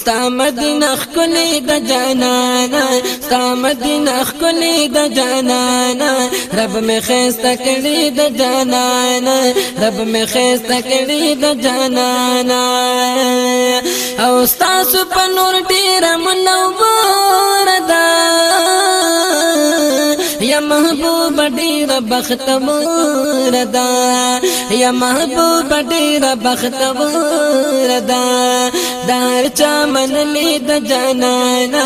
ستا مدینه خلی د جانانا ستا مدینه خلی د جانانا رب می خست کړي د جانانا رب می خست کړي د جانانا او ستا په نور ډیر منور ده یا محبوب ډیر بختور ده یا محبوب ډیر بختور ده دار چا من لی د جانانا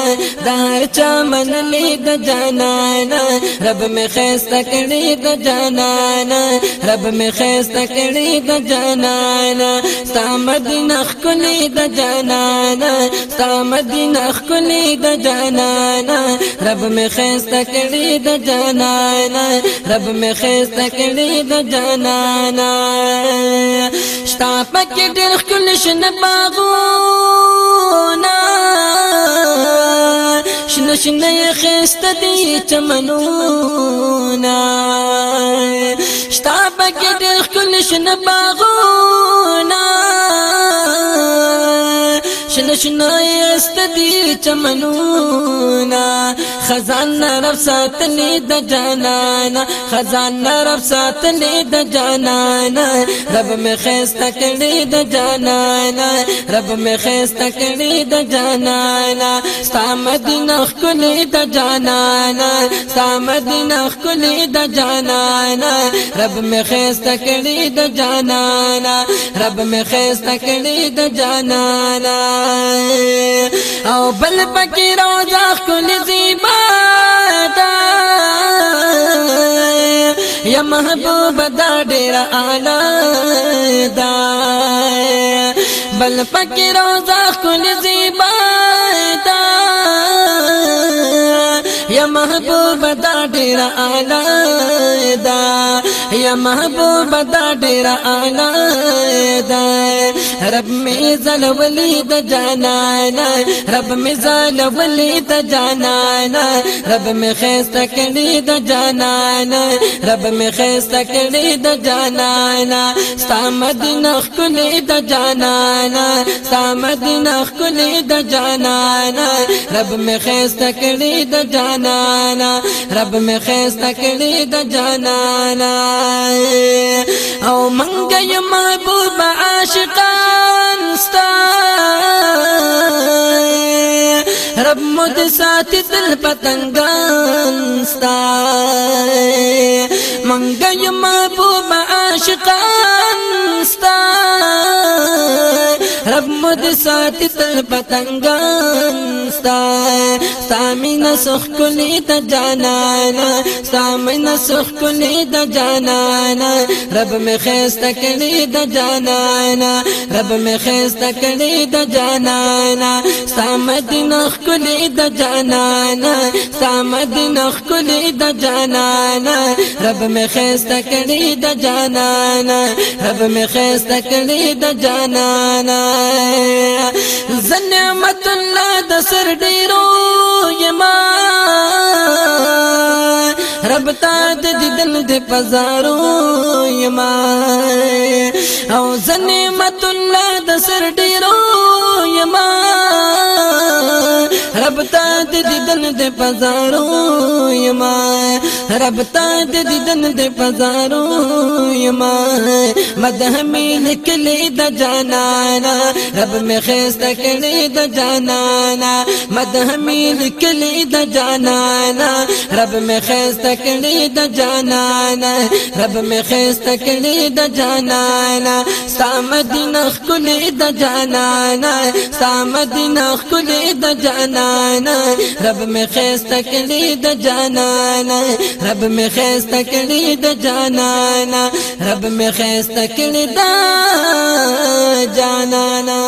دار چا من لی د جانانا رب می خیستا کړی د جانانا رب می خیستا کړی د جانانا ستا مدینه خلی د جانانا ستا مدینه خلی د جانانا رب می خیستا کړی د جانانا رب می خیستا کړی د جانانا ستا پکې ډېر خل شن باغونه شنه شنه خسته دي چمنونه ستا پکې ډېر خل شن باغونه شنه شنه خسته دي چمنونه خزان رب ساتلی د جانانا خزان رب ساتلی د جانانا رب می خیس تکړی د جانانا رب می خیس تکړی د جانانا ستا مدینه خلی د جانانا ستا مدینه خلی د جانانا رب می خیس تکړی د جانانا رب می خیس تکړی د جانانا او بل پکې روزه خلی زیبا یا محبوب دا ډیر اعلی دا بل پکې روزا خل زیبا دا یا محبوب دا ډیر اعلی یا محبوب دا ډیر اعلی دا رب می زلولی د جانانا رب می زلولی د جانانا رب می خيست کړي د جانانا رب می خيست کړي د جانانا ستامد نخ کړي د جانانا ستامد نخ کړي د جانانا رب می خيست کړي د جانانا رب می خيست کړي د جانانا او منګ یو محبوب عاشقان ستا رب مد ساتي دل پتنګان ستا منګ یو محبوب عاشقان رب مد سات تر پتنگان ستا سامنا مینا سخ کلی تا جانانا ستا سخ کلی تا جانانا رب می خیستا کلی تا جانانا رب می خیستا کلی تا جانانا ستا مدینه کلی تا جانانا ستا مدینه کلی تا جانانا رب می خیستا کلی تا جانانا رب می خیستا کلی تا جانانا زنعمت الله د سر ډیرو یما رب تا د دیدن د پزارو یما او زنعمت الله د سر ډیرو یما رب تا د دیدن د پزارو یما رب تا د دیدن د پزارو یما مدح می نکلی د جانا نا رب می خیس تکلی د جانا نا مدح می نکلی د جانا نا رب می خیس تکلی د جانا نا رب می خیس تکلی د جانا نا سامدین خلی د جانا نا سامدین خلی د جانا جانانا رب می خیست کلی د جانانا رب می خیست کلی د جانانا رب می خیست کلی د جانانا